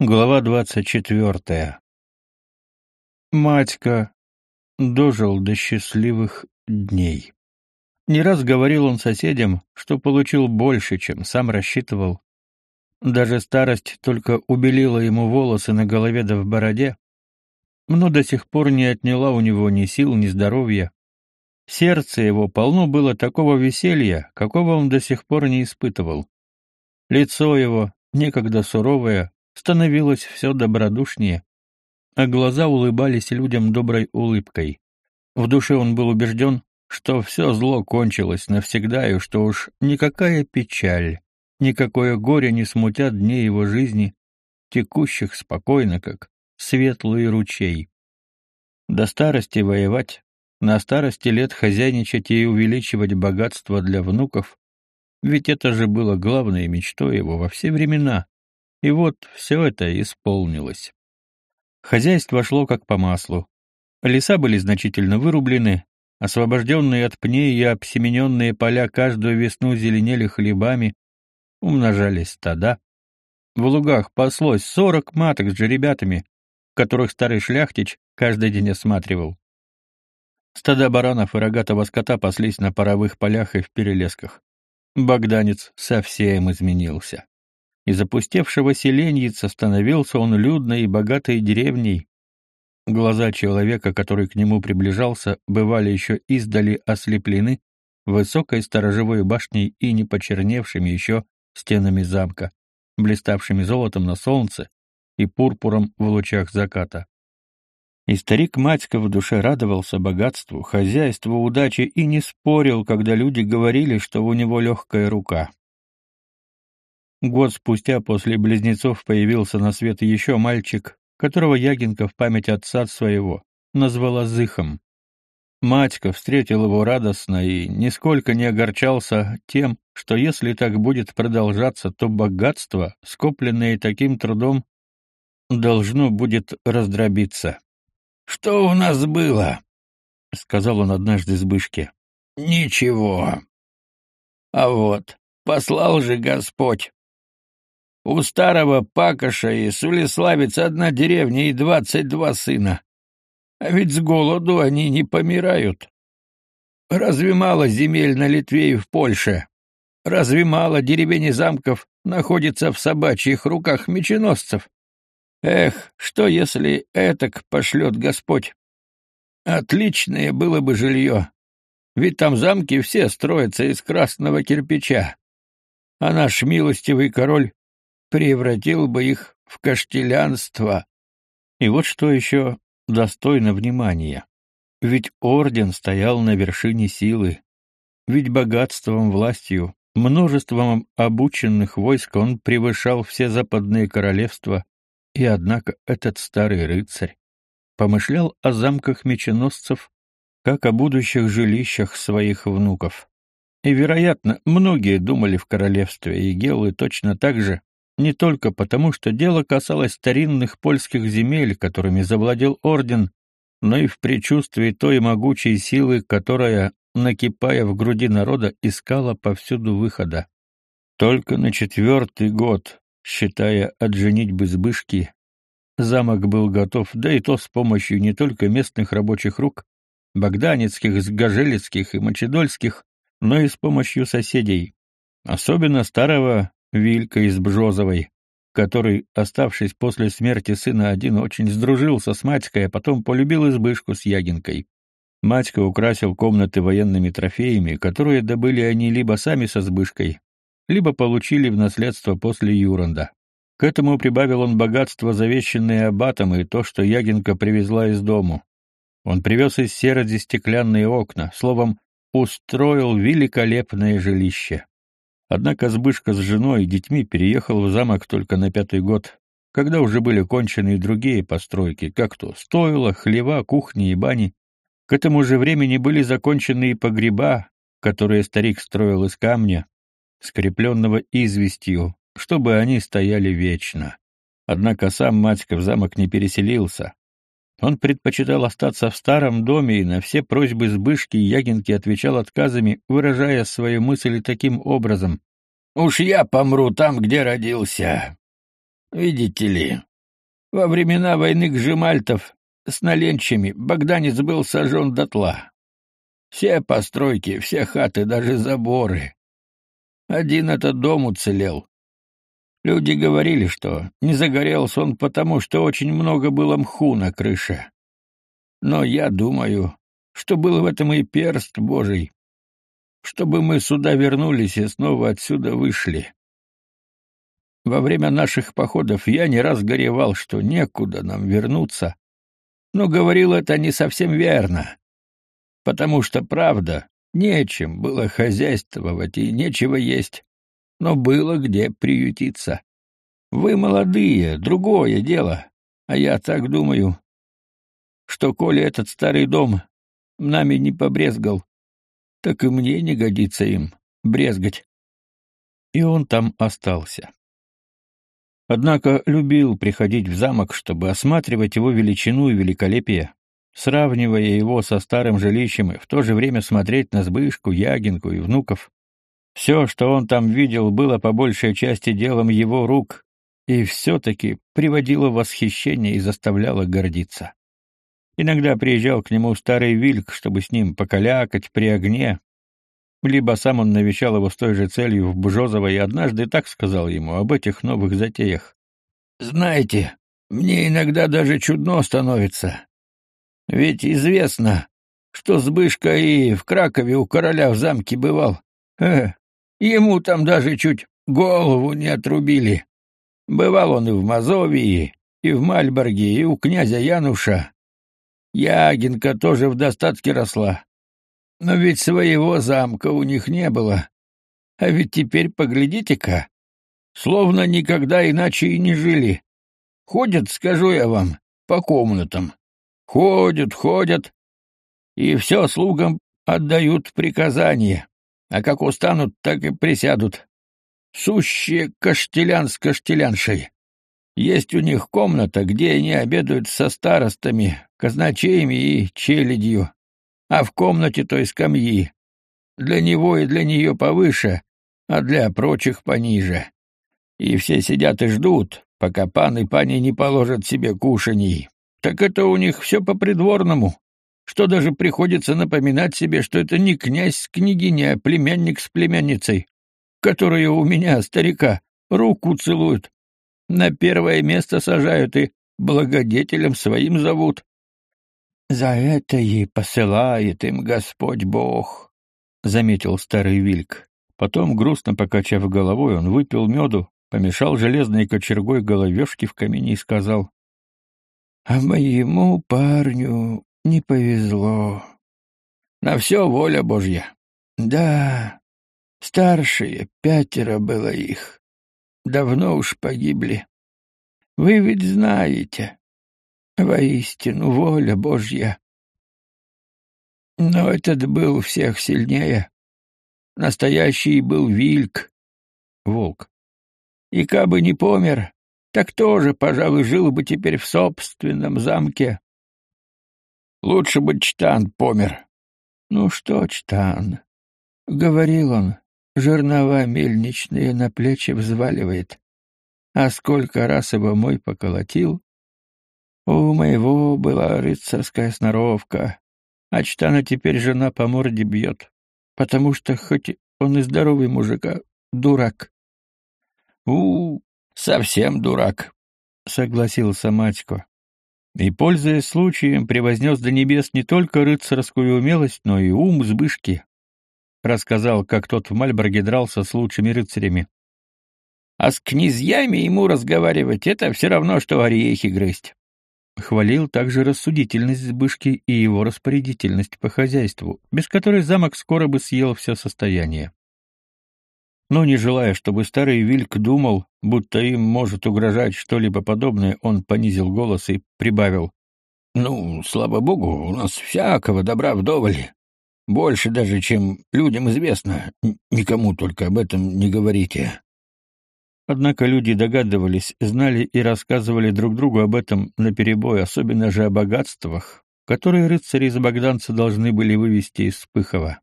Глава двадцать четвертая. Матька дожил до счастливых дней. Не раз говорил он соседям, что получил больше, чем сам рассчитывал. Даже старость только убелила ему волосы на голове да в бороде, но до сих пор не отняла у него ни сил, ни здоровья. Сердце его полно было такого веселья, какого он до сих пор не испытывал. Лицо его, некогда суровое, становилось все добродушнее, а глаза улыбались людям доброй улыбкой. В душе он был убежден, что все зло кончилось навсегда и что уж никакая печаль, никакое горе не смутят дней его жизни, текущих спокойно, как светлый ручей. До старости воевать, на старости лет хозяйничать и увеличивать богатство для внуков, ведь это же было главной мечтой его во все времена. И вот все это исполнилось. Хозяйство шло как по маслу. Леса были значительно вырублены, освобожденные от пней и обсемененные поля каждую весну зеленели хлебами, умножались стада. В лугах паслось сорок маток с жеребятами, которых старый шляхтич каждый день осматривал. Стада баранов и рогатого скота паслись на паровых полях и в перелесках. Богданец совсем изменился. Из опустевшего селеньица становился он людной и богатой деревней. Глаза человека, который к нему приближался, бывали еще издали ослеплены высокой сторожевой башней и не почерневшими еще стенами замка, блиставшими золотом на солнце и пурпуром в лучах заката. И старик Матько в душе радовался богатству, хозяйству, удаче и не спорил, когда люди говорили, что у него легкая рука. Год спустя после близнецов появился на свет еще мальчик, которого Ягинка в память отца своего назвала Зыхом. Матька встретил его радостно и нисколько не огорчался тем, что если так будет продолжаться, то богатство, скопленное таким трудом, должно будет раздробиться. «Что у нас было?» — сказал он однажды Збышке. «Ничего. А вот, послал же Господь. У старого Пакоша и Сулеславица одна деревня и двадцать два сына. А ведь с голоду они не помирают. Разве мало земель на Литве и в Польше? Разве мало деревень и замков находится в собачьих руках меченосцев? Эх, что если этак пошлет Господь? Отличное было бы жилье. Ведь там замки все строятся из красного кирпича. А наш милостивый король превратил бы их в каштелянство. И вот что еще достойно внимания. Ведь орден стоял на вершине силы. Ведь богатством, властью, множеством обученных войск он превышал все западные королевства, и однако этот старый рыцарь помышлял о замках меченосцев, как о будущих жилищах своих внуков. И, вероятно, многие думали в королевстве Егелы точно так же, не только потому, что дело касалось старинных польских земель, которыми завладел орден, но и в предчувствии той могучей силы, которая, накипая в груди народа, искала повсюду выхода. Только на четвертый год, считая от женитьбы Збышки, замок был готов, да и то с помощью не только местных рабочих рук, богданецких, сгажелецких и мочедольских, но и с помощью соседей, особенно старого Вилька из Бжозовой, который, оставшись после смерти сына один, очень сдружился с Матькой, а потом полюбил избышку с Ягинкой. Матька украсил комнаты военными трофеями, которые добыли они либо сами со Збышкой, либо получили в наследство после Юранда. К этому прибавил он богатство, завещанное аббатом, и то, что Ягинка привезла из дому. Он привез из сероди стеклянные окна, словом, устроил великолепное жилище. Однако Збышка с женой и детьми переехал в замок только на пятый год, когда уже были кончены и другие постройки, как то стойла, хлева, кухни и бани. К этому же времени были закончены и погреба, которые старик строил из камня, скрепленного известью, чтобы они стояли вечно. Однако сам Матька в замок не переселился. Он предпочитал остаться в старом доме и на все просьбы Збышки и Ягинки отвечал отказами, выражая свою мысль таким образом. «Уж я помру там, где родился. Видите ли, во времена войны Гжимальтов с наленчами Богданец был сожжен дотла. Все постройки, все хаты, даже заборы. Один этот дом уцелел. Люди говорили, что не загорелся он потому, что очень много было мху на крыше. Но я думаю, что был в этом и перст Божий, чтобы мы сюда вернулись и снова отсюда вышли. Во время наших походов я не раз горевал, что некуда нам вернуться, но говорил это не совсем верно, потому что, правда, нечем было хозяйствовать и нечего есть, но было где приютиться. Вы молодые, другое дело, а я так думаю, что коли этот старый дом нами не побрезгал, так и мне не годится им брезгать. И он там остался. Однако любил приходить в замок, чтобы осматривать его величину и великолепие, сравнивая его со старым жилищем и в то же время смотреть на Збышку, Ягинку и внуков. Все, что он там видел, было по большей части делом его рук, и все-таки приводило в восхищение и заставляло гордиться. Иногда приезжал к нему старый Вильк, чтобы с ним покалякать при огне, либо сам он навещал его с той же целью в Бжозово и однажды так сказал ему об этих новых затеях. «Знаете, мне иногда даже чудно становится. Ведь известно, что Збышка и в Кракове у короля в замке бывал. Э, ему там даже чуть голову не отрубили. Бывал он и в Мазовии, и в Мальборге, и у князя Януша. Ягинка тоже в достатке росла. Но ведь своего замка у них не было. А ведь теперь поглядите-ка, словно никогда иначе и не жили. Ходят, скажу я вам, по комнатам. Ходят, ходят, и все слугам отдают приказания, а как устанут, так и присядут. Сущие каштелян с каштеляншей. Есть у них комната, где они обедают со старостами, казначеями и челядью, а в комнате той скамьи. Для него и для нее повыше, а для прочих пониже. И все сидят и ждут, пока пан и пани не положат себе кушаний. Так это у них все по-придворному, что даже приходится напоминать себе, что это не князь с княгиней, а племянник с племянницей которые у меня, старика, руку целуют, на первое место сажают и благодетелем своим зовут. За это и посылает им Господь Бог, заметил старый Вильк. Потом, грустно покачав головой, он выпил меду, помешал железной кочергой головешки в камине и сказал: "А моему парню не повезло. На все воля Божья. Да, Старшие, пятеро было их. Давно уж погибли. Вы ведь знаете, воистину воля Божья. Но этот был всех сильнее. Настоящий был Вильк, волк. И кабы не помер, так тоже, пожалуй, жил бы теперь в собственном замке. Лучше бы Чтан помер. Ну что, Чтан? Говорил он, жернова мельничные на плечи взваливает. А сколько раз его мой поколотил? У моего была рыцарская сноровка, а Чтана теперь жена по морде бьет, потому что хоть он и здоровый мужика, дурак. — У, совсем дурак, — согласился Матько. И, пользуясь случаем, превознес до небес не только рыцарскую умелость, но и ум Збышки рассказал, как тот в Мальборге дрался с лучшими рыцарями. А с князьями ему разговаривать — это все равно, что орехи грызть. Хвалил также рассудительность Збышки и его распорядительность по хозяйству, без которой замок скоро бы съел все состояние. Но не желая, чтобы старый Вильк думал, будто им может угрожать что-либо подобное, он понизил голос и прибавил. — Ну, слава богу, у нас всякого добра вдоволь. Больше даже, чем людям известно. Никому только об этом не говорите. Однако люди догадывались, знали и рассказывали друг другу об этом наперебой, особенно же о богатствах, которые рыцари из Богданца должны были вывести из Пыхова.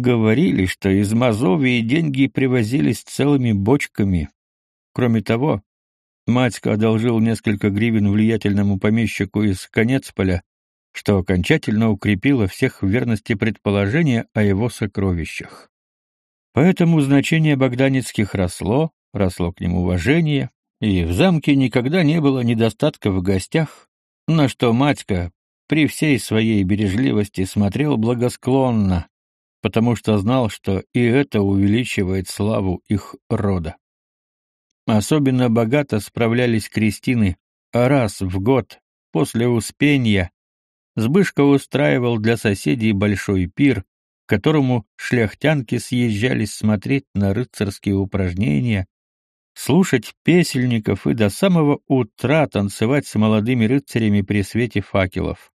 Говорили, что из Мазовии деньги привозились целыми бочками. Кроме того, Матька одолжил несколько гривен влиятельному помещику из Конецполя, что окончательно укрепило всех в верности предположения о его сокровищах. Поэтому значение Богданецких росло, росло к нему уважение, и в замке никогда не было недостатка в гостях, на что Матька при всей своей бережливости смотрел благосклонно, потому что знал, что и это увеличивает славу их рода. Особенно богато справлялись крестины, а раз в год, после Успения, Збышка устраивал для соседей большой пир, к которому шляхтянки съезжались смотреть на рыцарские упражнения, слушать песельников и до самого утра танцевать с молодыми рыцарями при свете факелов.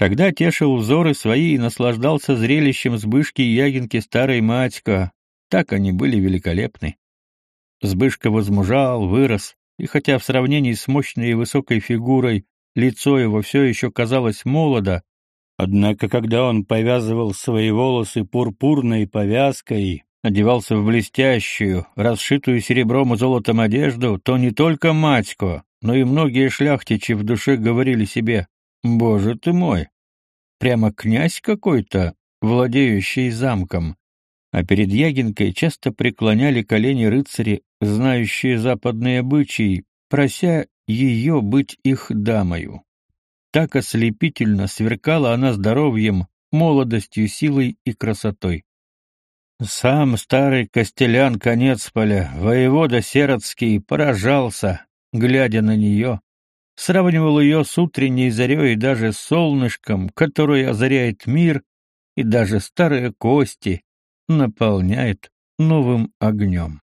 Тогда тешил взоры свои и наслаждался зрелищем Збышки и Ягинки старой матька. Так они были великолепны. Збышка возмужал, вырос, и хотя в сравнении с мощной и высокой фигурой лицо его все еще казалось молодо, однако когда он повязывал свои волосы пурпурной повязкой, одевался в блестящую, расшитую серебром и золотом одежду, то не только матько, но и многие шляхтичи в душе говорили себе «Боже ты мой! Прямо князь какой-то, владеющий замком!» А перед Ягинкой часто преклоняли колени рыцари, знающие западные обычаи, прося ее быть их дамою. Так ослепительно сверкала она здоровьем, молодостью, силой и красотой. Сам старый Костелян конец поля, воевода Серодский, поражался, глядя на нее, сравнивал ее с утренней зарей и даже с солнышком, которое озаряет мир, и даже старые кости наполняет новым огнем.